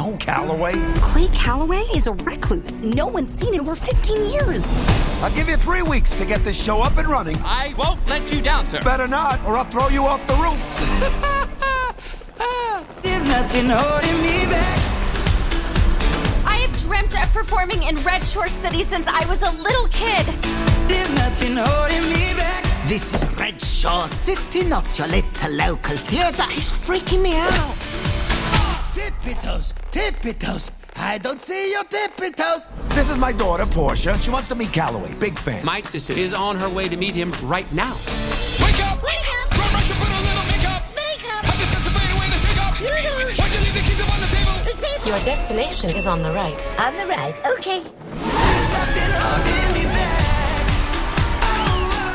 know Calloway? Clay Calloway is a recluse. No one's seen him for 15 years. I'll give you three weeks to get this show up and running. I won't let you down, sir. Better not, or I'll throw you off the roof. There's nothing holding me back. I have dreamt of performing in Redshore City since I was a little kid. There's nothing holding me back. This is Redshore City, not your little local theatre. He's freaking me out. Tippy toes, tippy toes. I don't see your tippy toes. This is my daughter, Porsha. She wants to meet Calloway. Big fan. My sister is on her way to meet him right now. Wake up! Wake up! Run, rush, and put on little makeup. Makeup. But this is the better way to shake up. Noodles. Why'd you leave the keys up on the table? Your Your destination is on the right. On the right. Okay.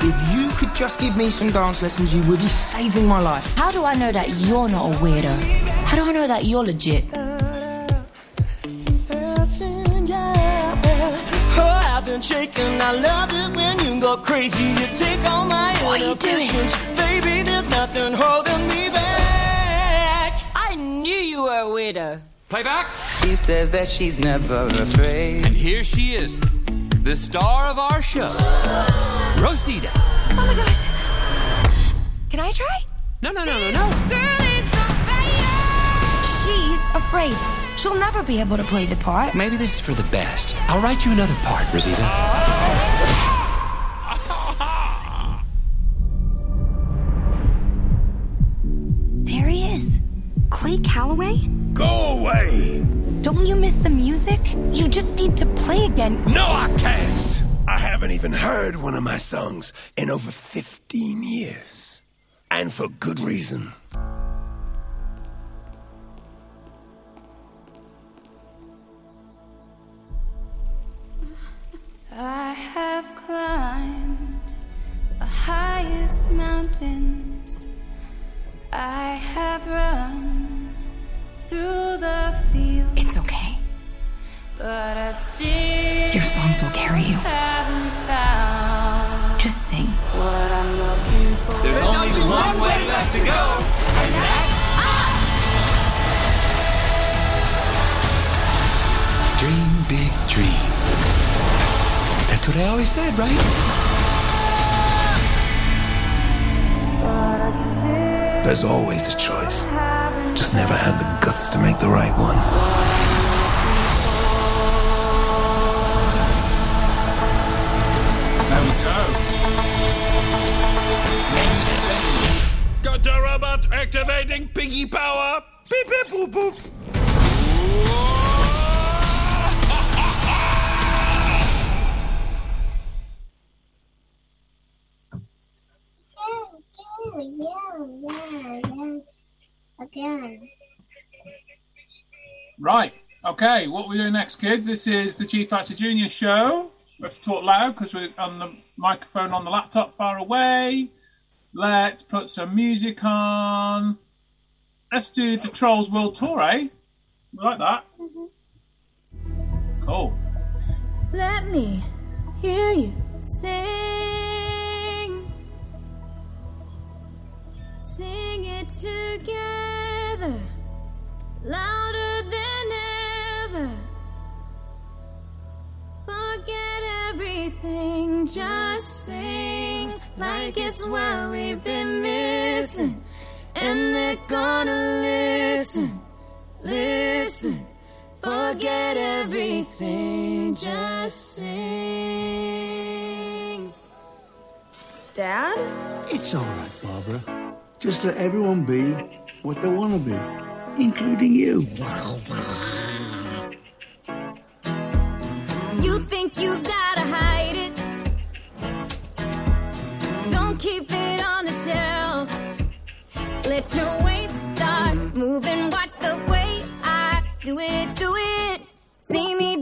If you could just give me some dance lessons, you would be saving my life. How do I know that you're not a weirdo? How do I know that you're legit? I've. I love it when you go crazy. You take all my What are you doing? inhibitions. Baby, there's nothing holding me back. I knew you were a weirdo. Playback. He says that she's never afraid. And here she is, the star of our show, Rosita. Oh my gosh. Can I try? No, no, no, no, no. Girl, it's a fire. She's afraid. She'll never be able to play the part. Maybe this is for the best. I'll write you another part, Rosita. There he is. Clay Calloway? Go away! Don't you miss the music? You just need to play again. No, I can't! I haven't even heard one of my songs in over 15 years. And for good reason. I have climbed the highest mountains. I have run through the fields. It's okay. But I still Your songs will carry you. haven't found Just sing. what I'm looking for. There's only one way left to go, and that's Dream big dreams. That's what I always said, right? There's always a choice. Just never had the guts to make the right one. There we go. Got the robot activating piggy power. Beep beep boop boop. Again. Right. Okay. What we're doing next, kids? This is the GFACTA Junior show. We have to talk loud because we're on the microphone on the laptop far away. Let's put some music on. Let's do the Trolls World Tour, eh? We like that. Cool. Let me hear you sing. Sing it together, louder than ever. Forget everything, just sing like it's what we've been missing. And they're gonna listen, listen. Forget everything, just sing. Dad? It's all right, Barbara. Just let everyone be what they want to be, including you. You think you've gotta hide it. Don't keep it on the shelf. Let your waist start moving. Watch the way I do it, do it. See me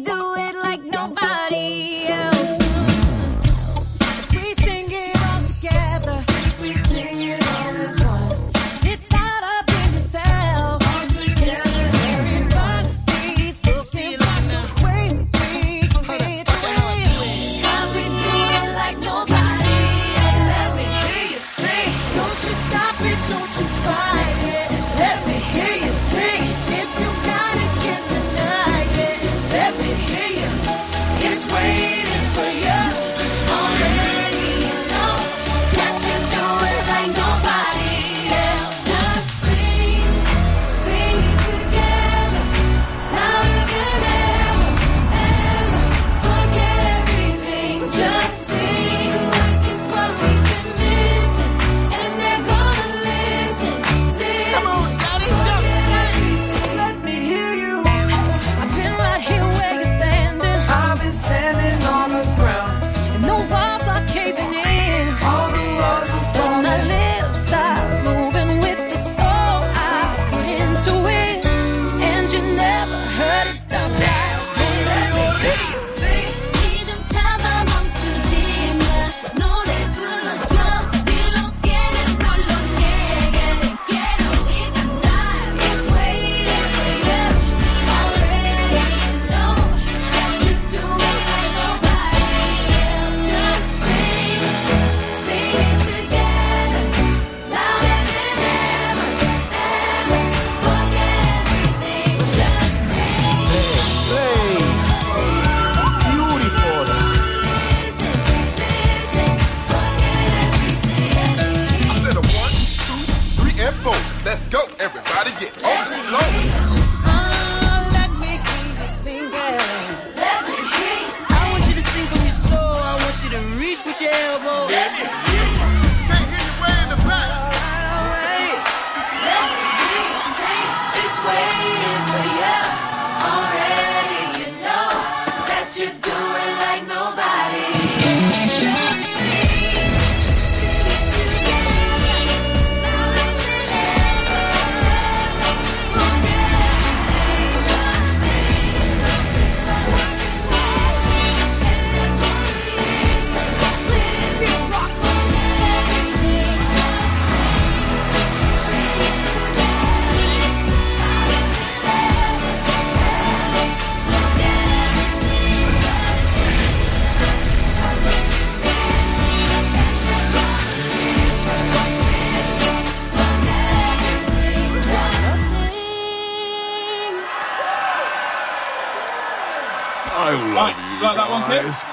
I love Right, you you like that one, guys. kids?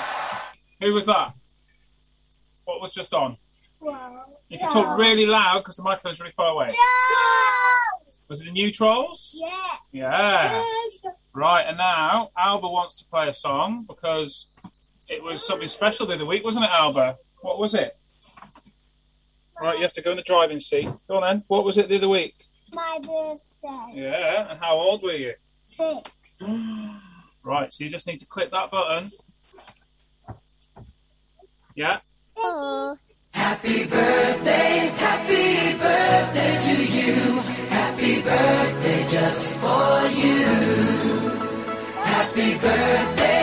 Who was that? What was just on? Wow. You can talk really loud because the microphone's really far away. Was it the new trolls? Yes. Yeah. Right, and now Alba wants to play a song because it was something special the other week, wasn't it, Alba? What was it? Right, you have to go in the driving seat. Go on then. What was it the other week? My birthday. Yeah, and how old were you? Six. Right, so you just need to click that button. Yeah. Happy birthday, happy birthday to you. Happy birthday just for you. Happy birthday,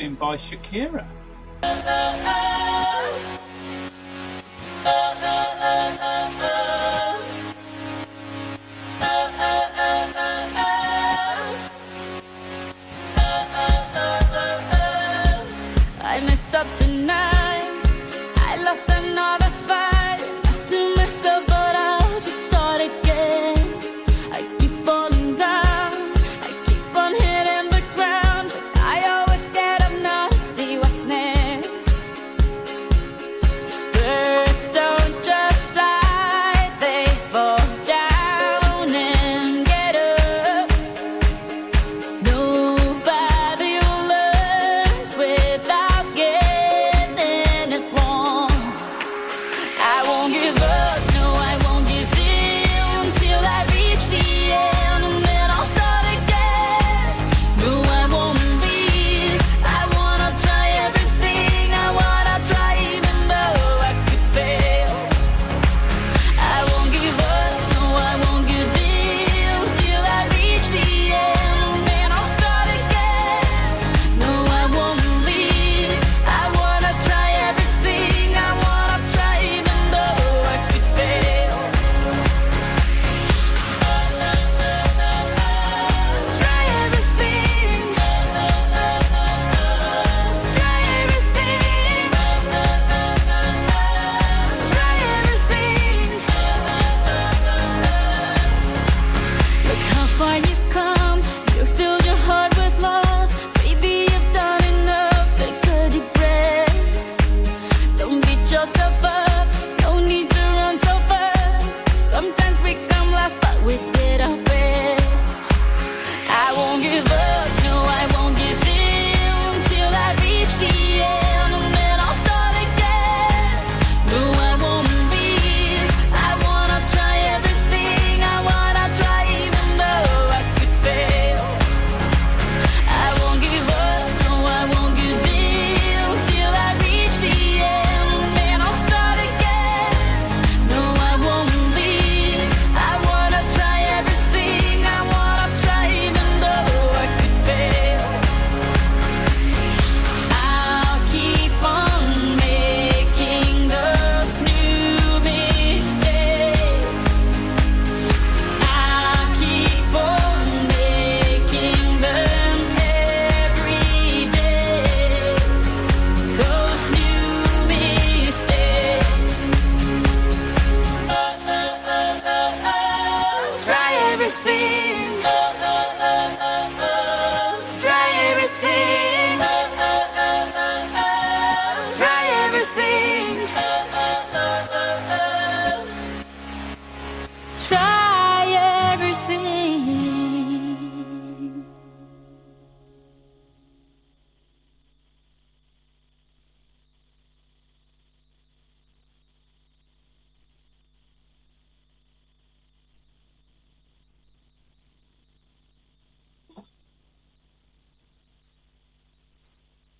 been by Shakira.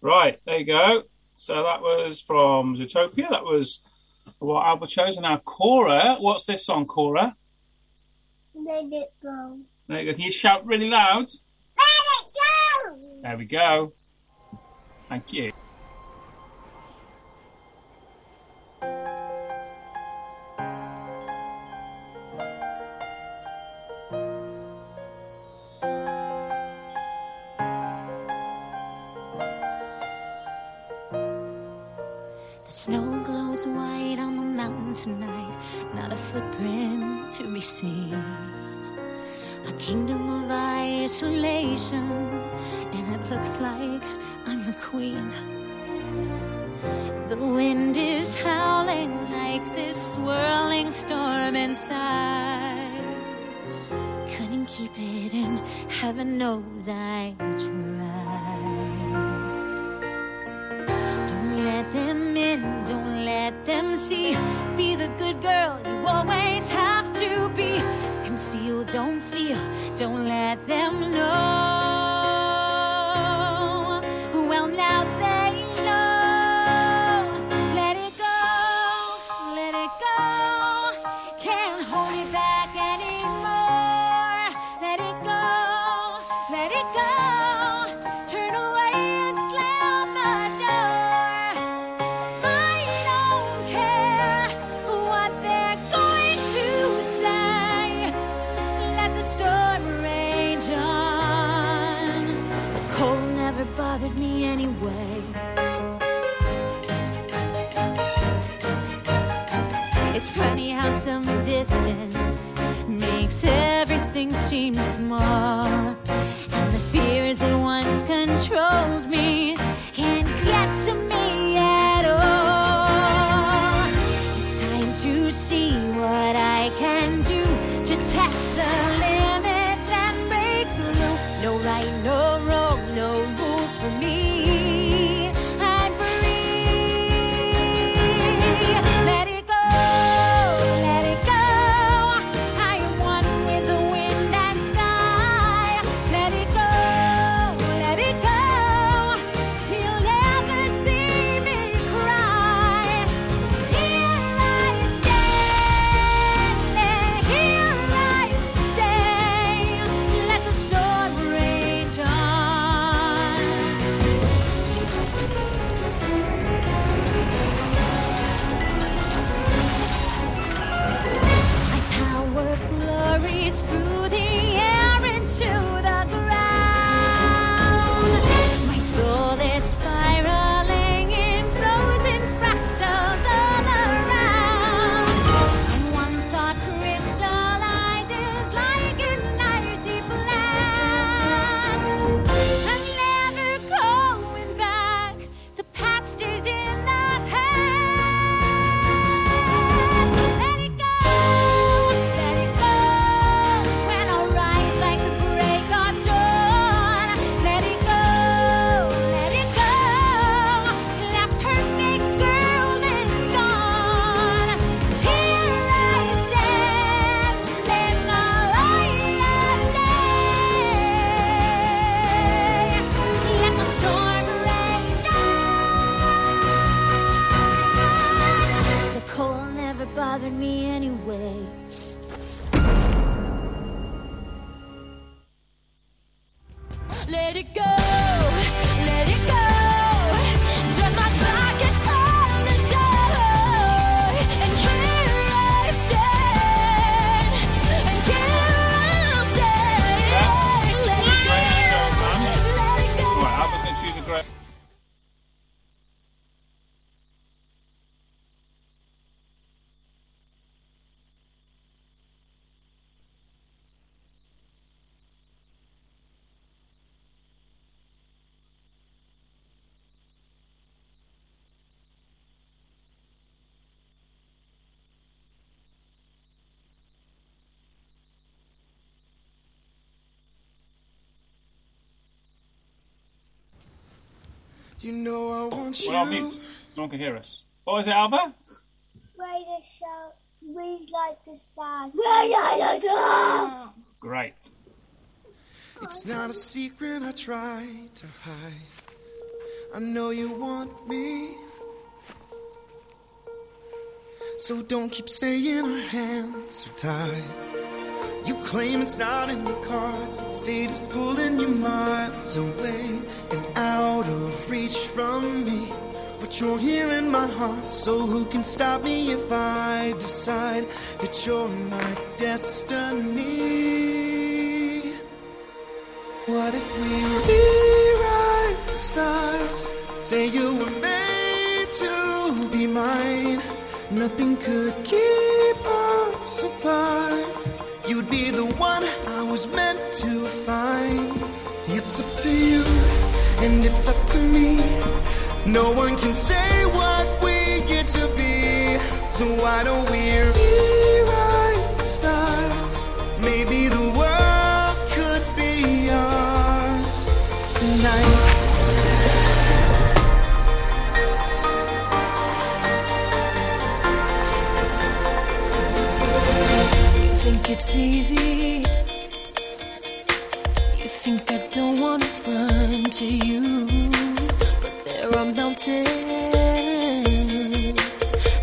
Right, there you go. So that was from Zootopia. That was what Alba chose. And now Cora, what's this song, Cora? Let it go. There you go. Can you shout really loud? Let it go. There we go. Thank you. heaven knows I tried. Don't let them in, don't let them see. Be the good girl you always have to be. Conceal, don't feel, don't let them. How some distance makes everything seem small. And the fears that once controlled me can't get to me at all. It's time to see what I can do to test You know I want you. We're on mute. No one can hear us. Oh, what was it, Alba? Way to shout. We like the stars. We like the stars. Great. It's not a secret I try to hide. I know you want me. So don't keep saying our hands are tied. You claim it's not in the cards. Fate is pulling you miles away and out of reach from me. But you're here in my heart, so who can stop me if I decide that you're my destiny? What if we rewrite the stars? Say you were made to be mine. Nothing could keep us apart. You'd be the one I was meant to find. It's up to you, and it's up to me. No one can say what we get to be. So why don't we rewrite the stars? Maybe the world could be ours tonight. Think it's easy. To you. But there are mountains.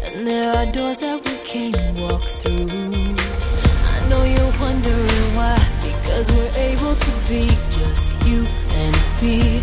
And there are doors that we can't walk through. I know you're wondering why. Because we're able to be just you and me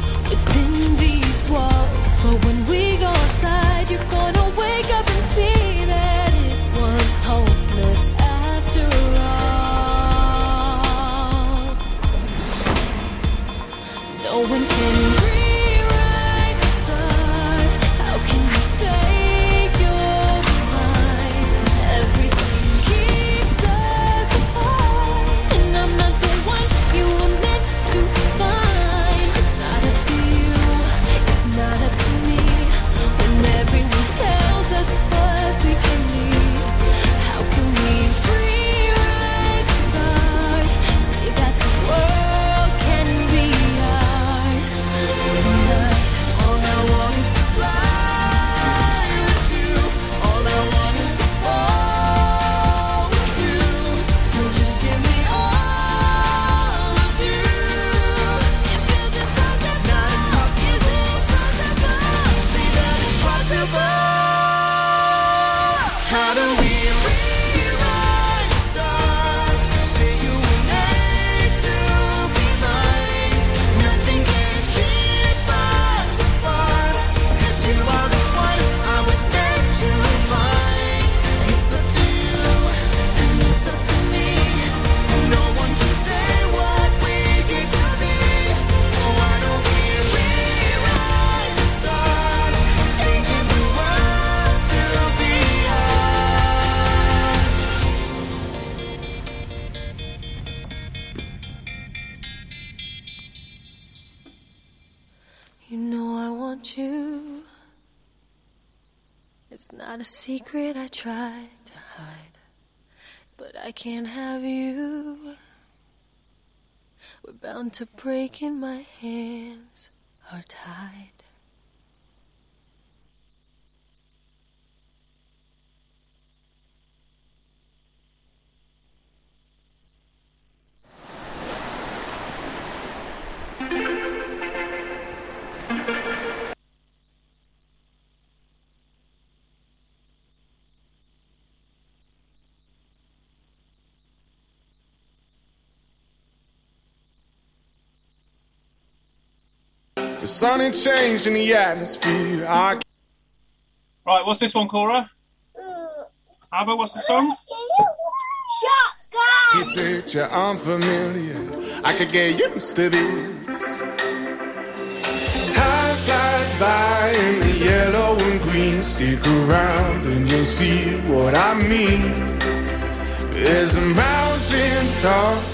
I can't have you. We're bound to break in my hands are tied. The sun ain't changed in the atmosphere. I Right, what's this one, Cora? Abba, what's the song? Get it, you're unfamiliar. I could get used to this. Time flies by in the yellow and green. Stick around and you'll see what I mean. There's a mountain top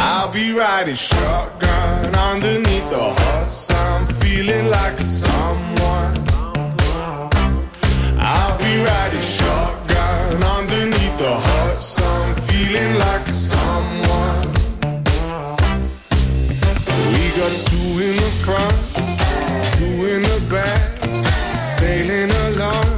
I'll be riding shotgun underneath the hot sun, feeling like someone. I'll be riding shotgun underneath the hot sun, feeling like someone. We got two in the front, two in the back, sailing along,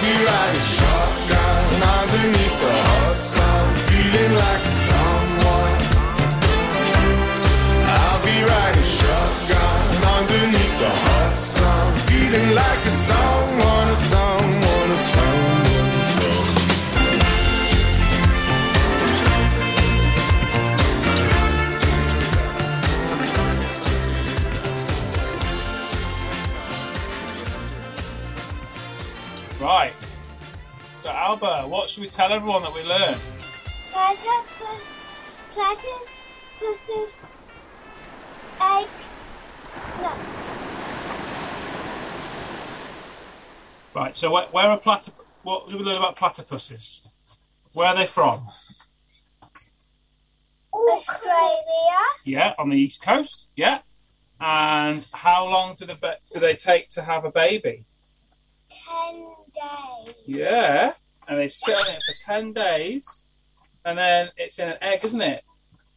Riding shotgun. underneath the hot sun, Alba, what should we tell everyone that we learned? Platypus, platypuses, eggs. No, Right. So, where, where are platyp? What do we learn about platypuses? Where are they from? Australia. Yeah, on the east coast. Yeah. And how long do the do they take to have a baby? Ten days. Yeah. And they sit on it for ten days, and then it's in an egg, isn't it?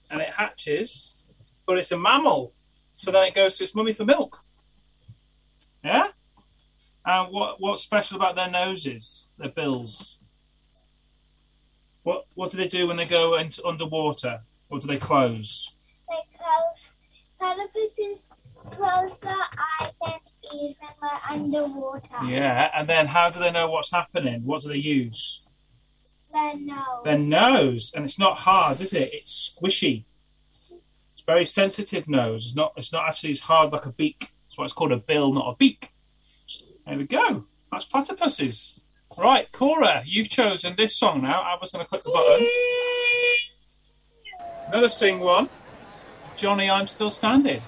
And it hatches, but it's a mammal, so then it goes to its mummy for milk. Yeah. And what what's special about their noses, their bills? What what do they do when they go into underwater? Or do they close? They close. Platypuses close their eyes and ears when we're underwater. Yeah. And then how do they know what's happening? What do they use? Their nose. Their nose, and it's not hard, is it? It's squishy. It's very sensitive nose. It's not. It's not actually as hard like a beak. That's why it's called a bill, not a beak. There we go. That's platypuses. Right, Cora, you've chosen this song now. I was going to click the button. Another sing one. Johnny, I'm still standing.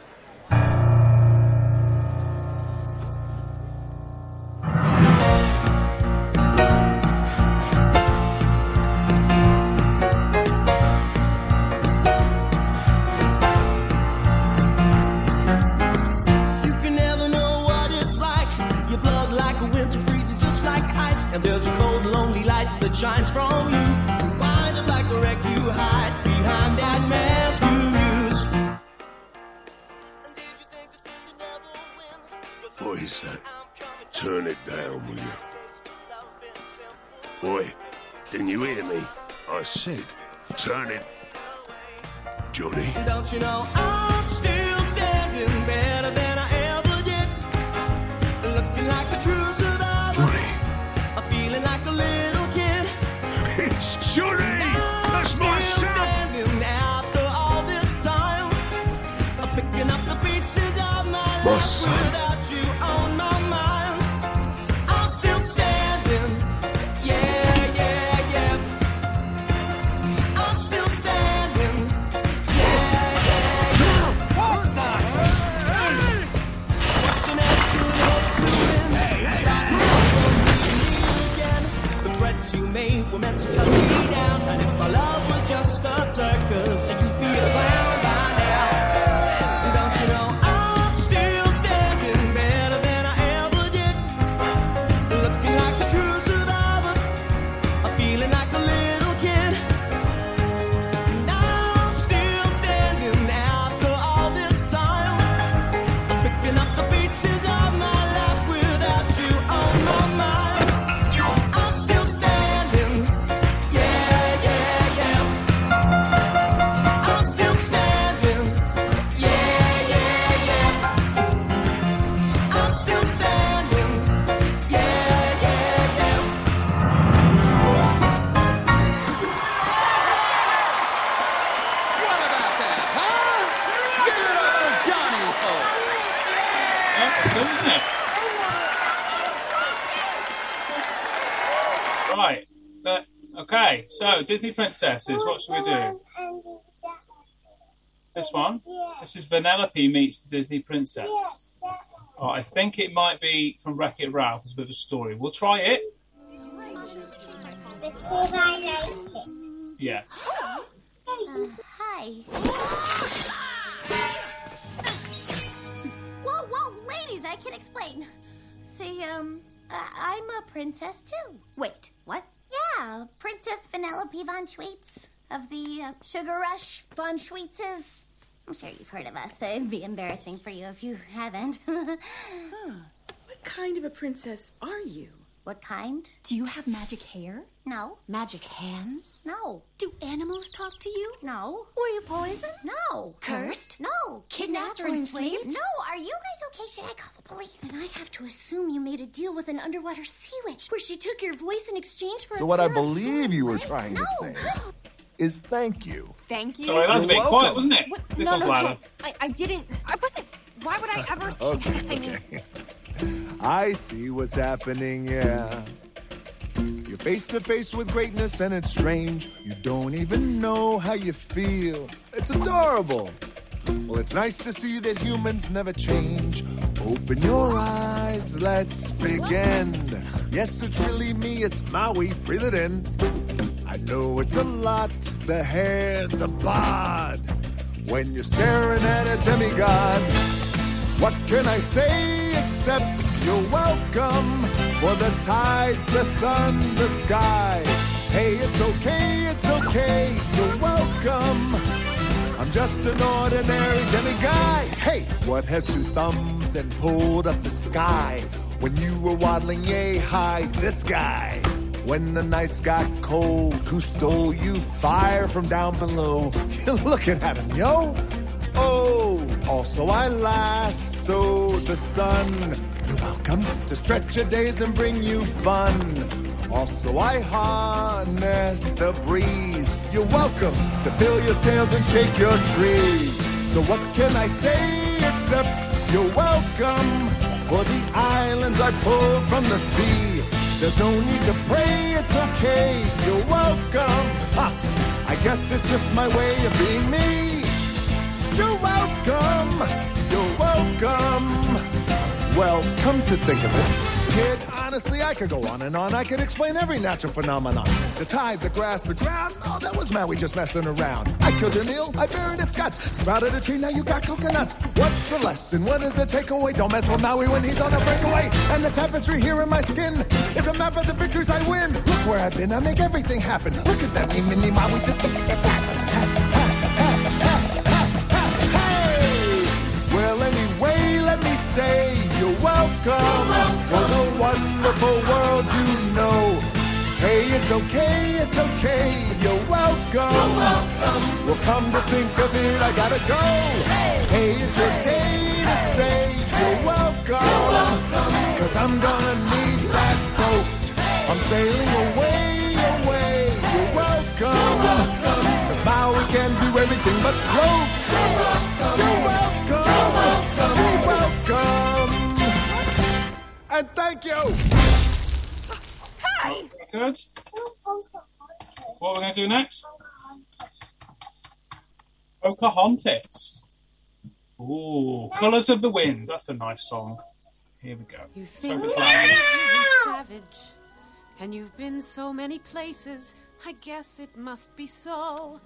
Circus, Disney princesses. What should we do? This one. This is Vanellope meets the Disney princess. Oh, I think it might be from Wreck It Ralph. It's a bit of a story. We'll try it. Let's see if I like it. Yeah. hi. Whoa, whoa, ladies, I can explain. See, um, I- I'm a princess too. Wait, what? Yeah, Princess Vanellope von Schweetz of the uh, Sugar Rush von Schweetzes. I'm sure you've heard of us, so it'd be embarrassing for you if you haven't. huh. What kind of a princess are you? What kind? Do you have magic hair? No. Magic hands? No. Do animals talk to you? No. Were you poisoned? No. Cursed? No. Kidnapped or enslaved? No. Are you guys okay? Should I call the police? And I have to assume you made a deal with an underwater sea witch where she took your voice in exchange for So a what I pair of believe you were trying to No. say is thank you. Thank you. Sorry, that was a bit You're quiet, welcome. wasn't it? What? This no, one's no, louder. no. I, I didn't. I wasn't. Why would I ever? say Okay, that? I mean, okay. I see what's happening, yeah. You're face to face with greatness and it's strange. You don't even know how you feel. It's adorable. Well, it's nice to see that humans never change. Open your eyes, let's begin. Yes, it's really me, it's Maui, breathe it in. I know it's a lot the hair, the bod. When you're staring at a demigod, what can I say except you're welcome for the tides, the sun, the sky? Hey, it's okay, it's okay, you're welcome. I'm just an ordinary demiguy. Hey, what has two thumbs and pulled up the sky? When you were waddling yay high, this guy. When the nights got cold, who stole you fire from down below? You're looking at him, yo. Oh, also I lassoed the sun. Welcome to stretch your days and bring you fun. Also, I harness the breeze. You're welcome to fill your sails and shake your trees. So, what can I say except you're welcome for the islands I pulled from the sea? There's no need to pray, it's okay. You're welcome. Ha, I guess it's just my way of being me. You're welcome. You're welcome. Well, come to think of it, kid, honestly, I could go on and on. I could explain every natural phenomenon. The tide, the grass, the ground. Oh, that was Maui just messing around. I killed an eel, I buried its guts. Sprouted a tree, now you got coconuts. What's the lesson? What is the takeaway? Don't mess with Maui when he's on a breakaway. And the tapestry here in my skin is a map of the victories I win. Look where I've been, I make everything happen. Look at that, me, mini Maui, Hey, it's okay, it's okay, you're welcome. Well, come to think of it, I gotta go. Hey, hey it's your day to say you're welcome. You're Cause I'm gonna need that boat. I'm sailing away, away, you're welcome. Cause Maui can do everything but float. You're welcome. You're welcome. And thank you. Hi. Good. What are we going to do next? Pocahontas. Ooh, Colors of the Wind. That's a nice song. Here we go. You So think you're savage, and you've been so many places. I guess it must be so,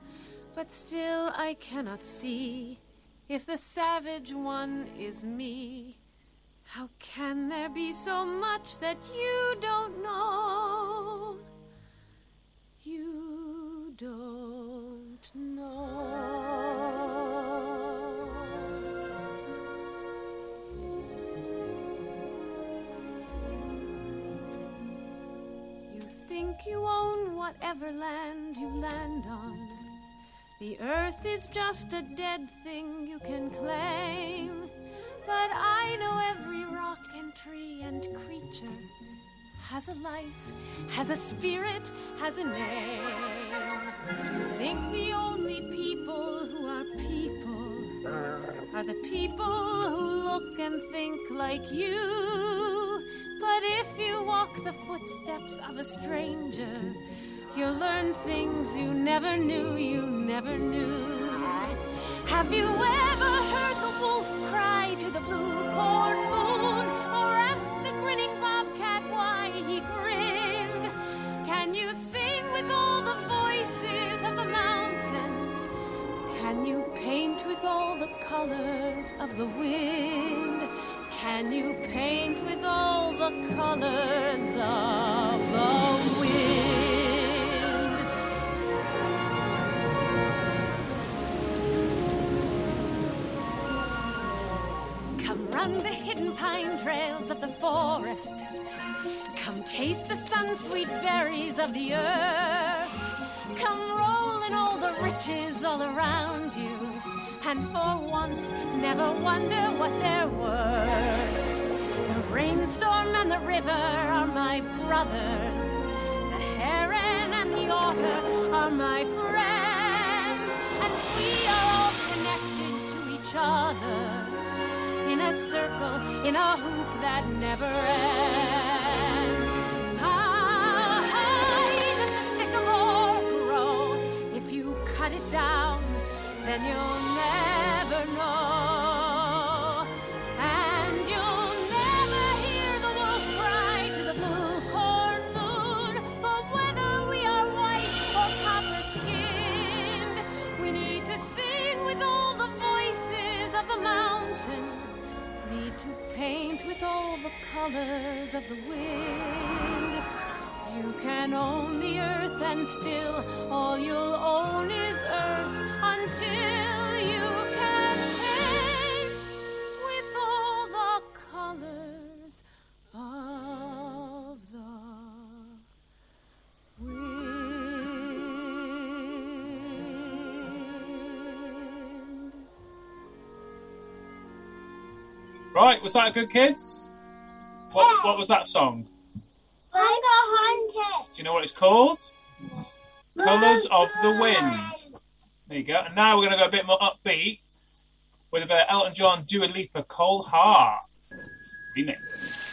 but still I cannot see if the savage one is me. How can there be so much that you don't know? You don't know. You think you own whatever land you land on. The earth is just a dead thing you can claim. But I know every rock and tree and creature has a life, has a spirit, has a name. Think the only people who are people are the people who look and think like you. But if you walk the footsteps of a stranger, you'll learn things you never knew, you never knew. Have you ever heard the wolf cry to the blue corn moon? You sing with all the voices of the mountain? Can you paint with all the colors of the wind? Can you paint with all the colors of the wind? Run the hidden pine trails of the forest. Come taste the sun sweet berries of the earth. Come roll in all the riches all around you. And for once, never wonder what they're worth. The rainstorm and the river are my brothers. The heron and the otter are my friends. And we are all connected to each other a circle in a hoop that never ends. How high does the sycamore grow? If you cut it down, then you'll never know. Colors of the wind. You can own the earth, and still all you'll own is earth until you can paint with all the colors of the wind. Right, was that good, kids? What, what was that song? I got haunted. Do you know what it's called? Colours of the Wind. There you go. And now we're going to go a bit more upbeat with a bit of Elton John, Dua Lipa, Cold Heart. Remix.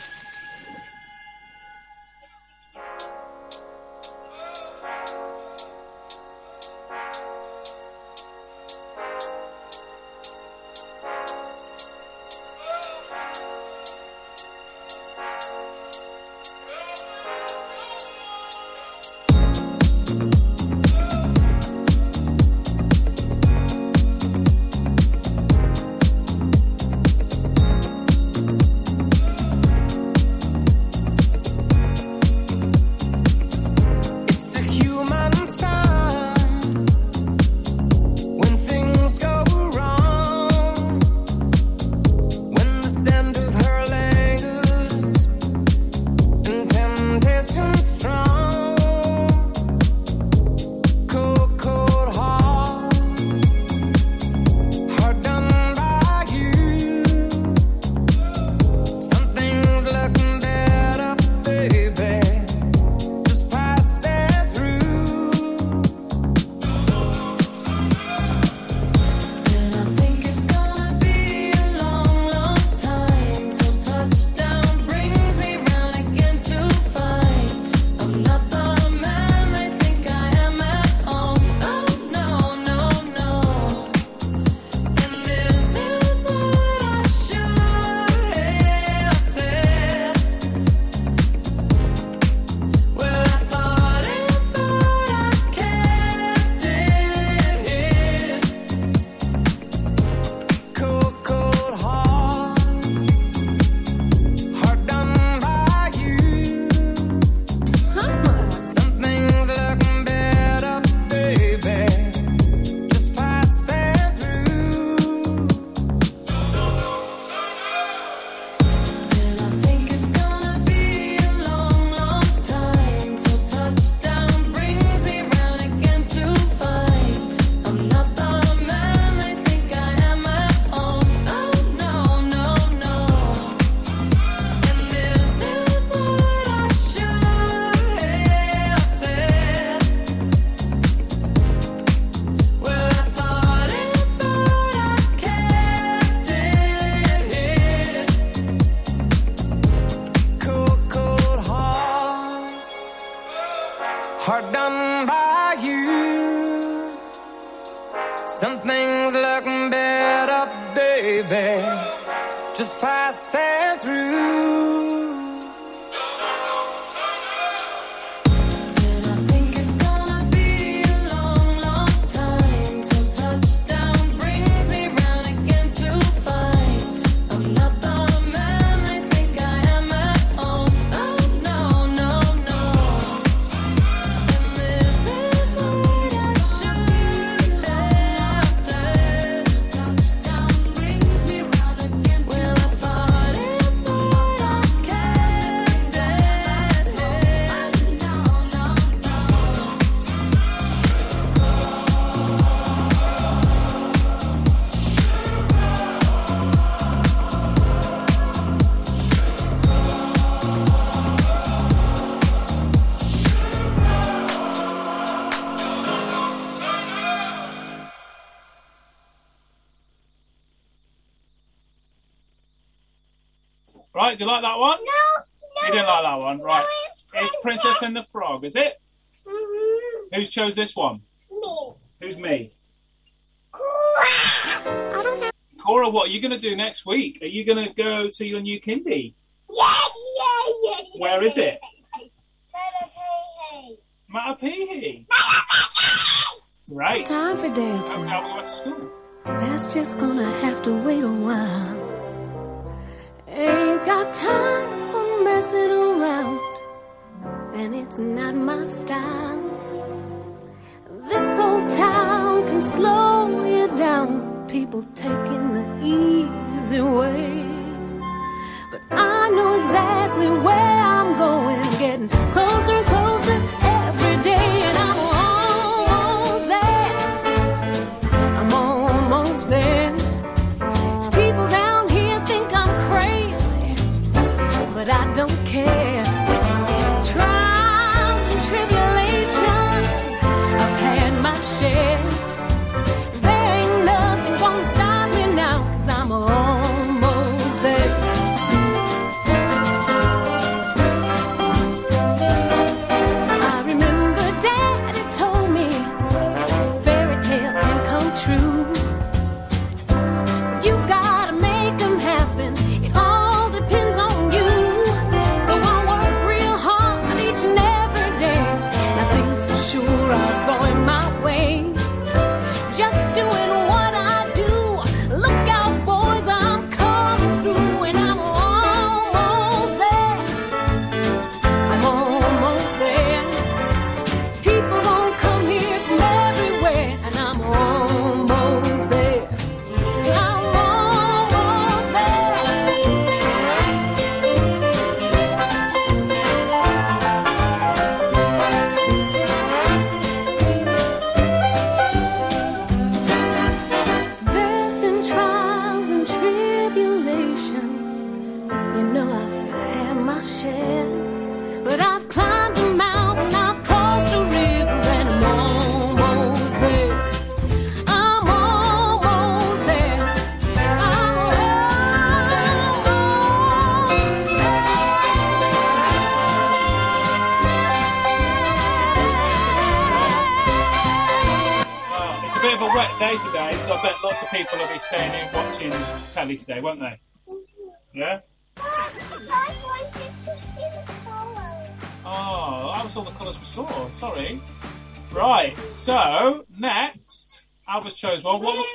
Right, do you like that one? No, no You didn't like that one, right? it's It's Princess and the Frog, is it? Mhm. Who's chose this one? Me. Who's me? I don't have. Cora, what are you going to do next week? Are you going to go to your new kindy? Yeah, yeah, yeah. yeah. Where is it? Hey, Matapihi. Right. Time for dancing. How we go back to school? That's just gonna have to wait a while. Ain't got time for messing around, and it's not my style. This old town can slow you down, people taking the easy way. But I know exactly where I'm going, getting closer and closer every day,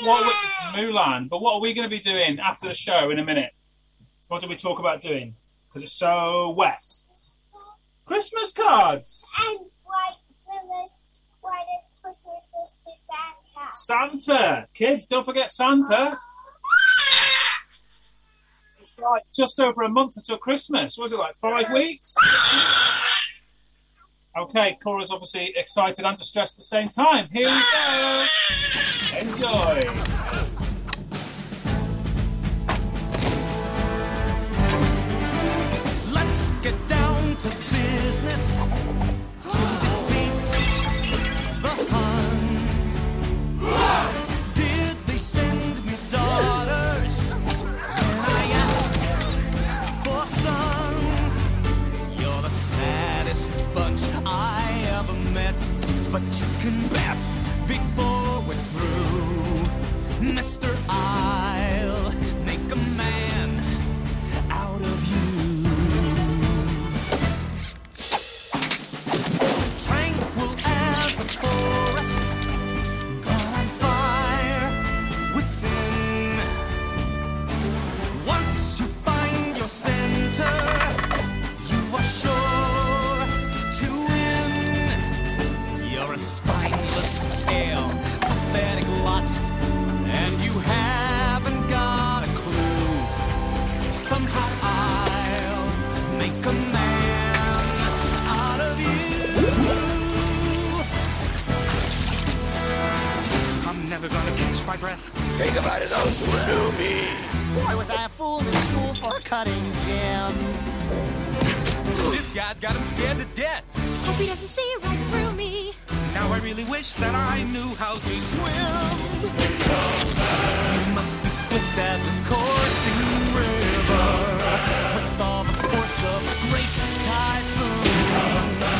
What? What Mulan. But what are we going to be doing after the show in a minute? What do we talk about doing? Because it's so wet. Christmas cards. And white Christmas, white Christmas to Santa. Santa. Kids, don't forget Santa. It's like just over a month until Christmas. What was it like five weeks? Okay, Cora's obviously excited and distressed at the same time. Here we go. Enjoy. Let's get down to business to defeat the Huns. Did they send me daughters? And I asked for sons. You're the saddest bunch I ever met, but you can bet through, Mister, my breath. Say goodbye to those who knew me. Boy, was I a fool in school for cutting gym. This guy's got him scared to death. Hope he doesn't see right through me. Now I really wish that I knew how to swim. You must be swift as the coursing river, with all the force of a great typhoon,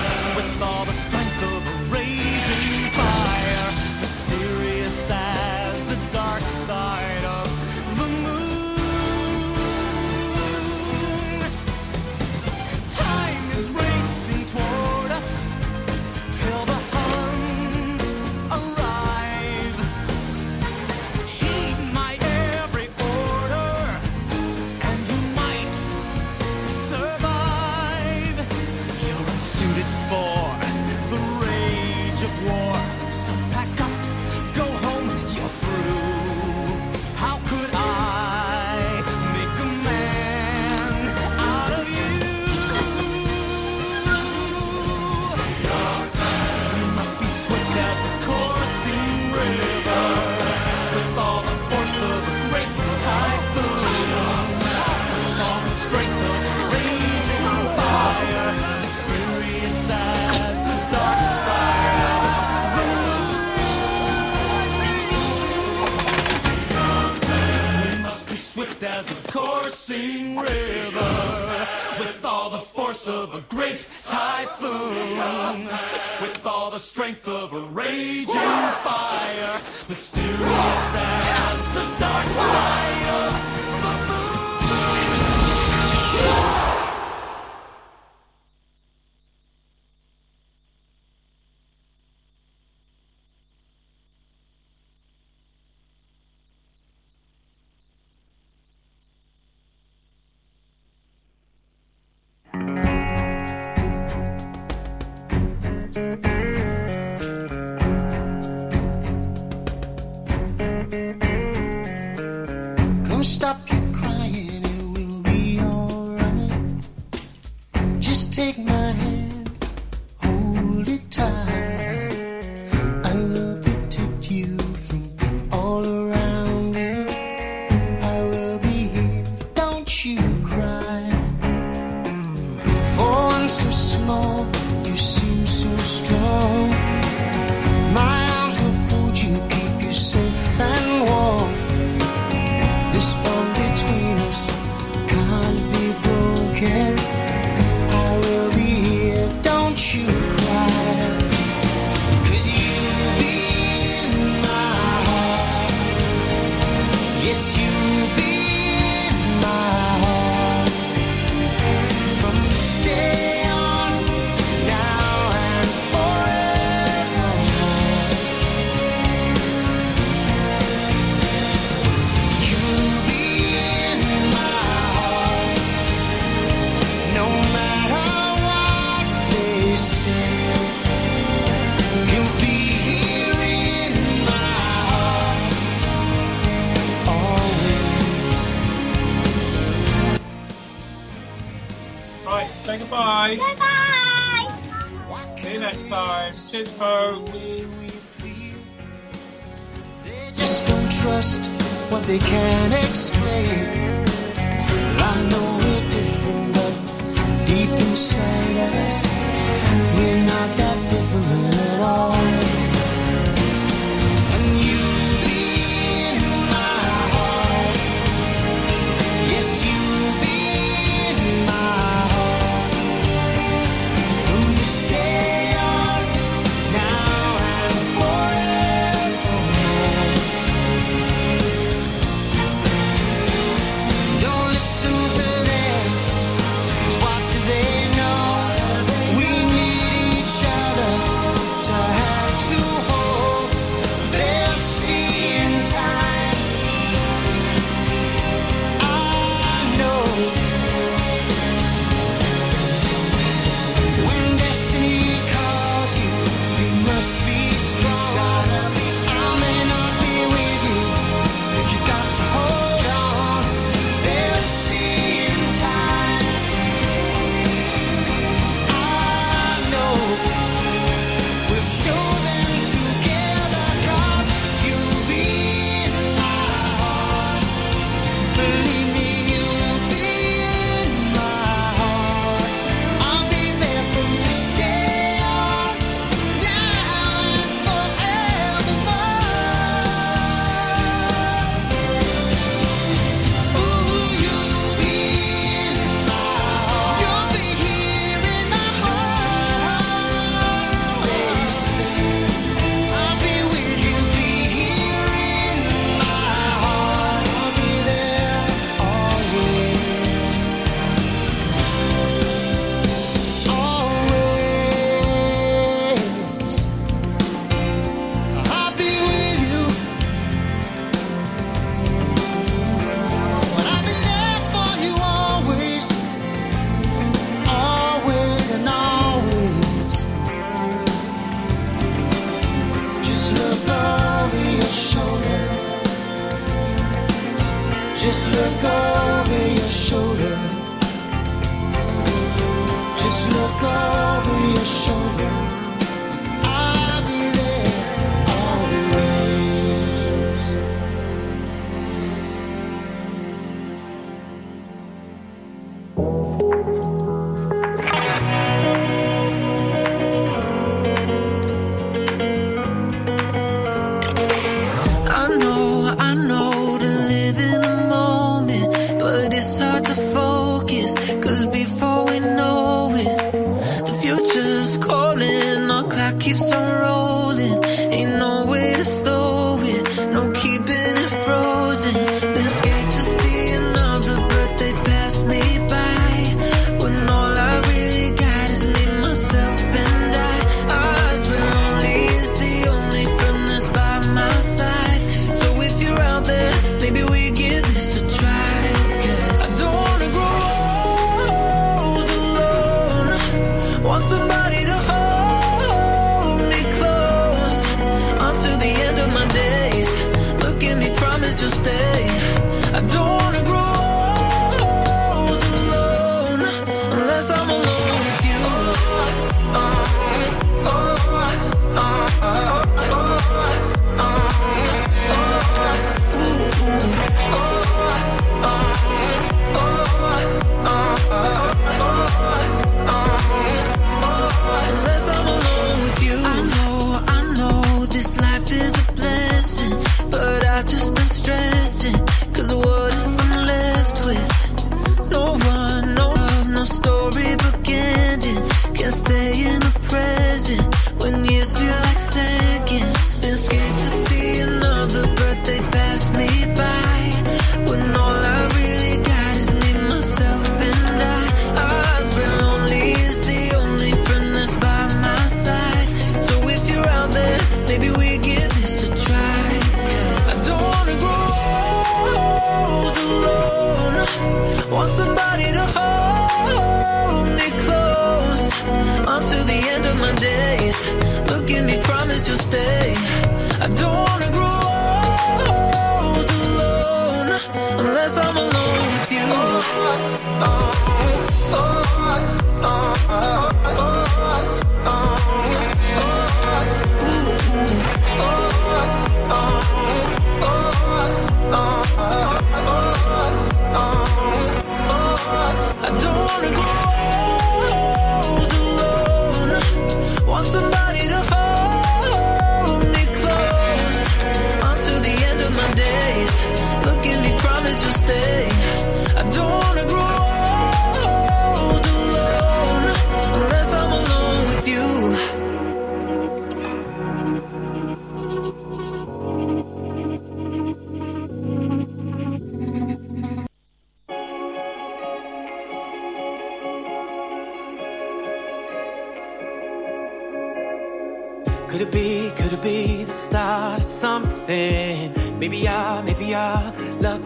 rushing river with all the force of a great typhoon, with all the strength of a raging fire, mysterious as the dark side of the moon.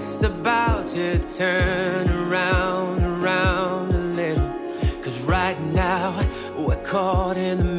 it's about to turn around, around a little. Cause right now, we're caught in the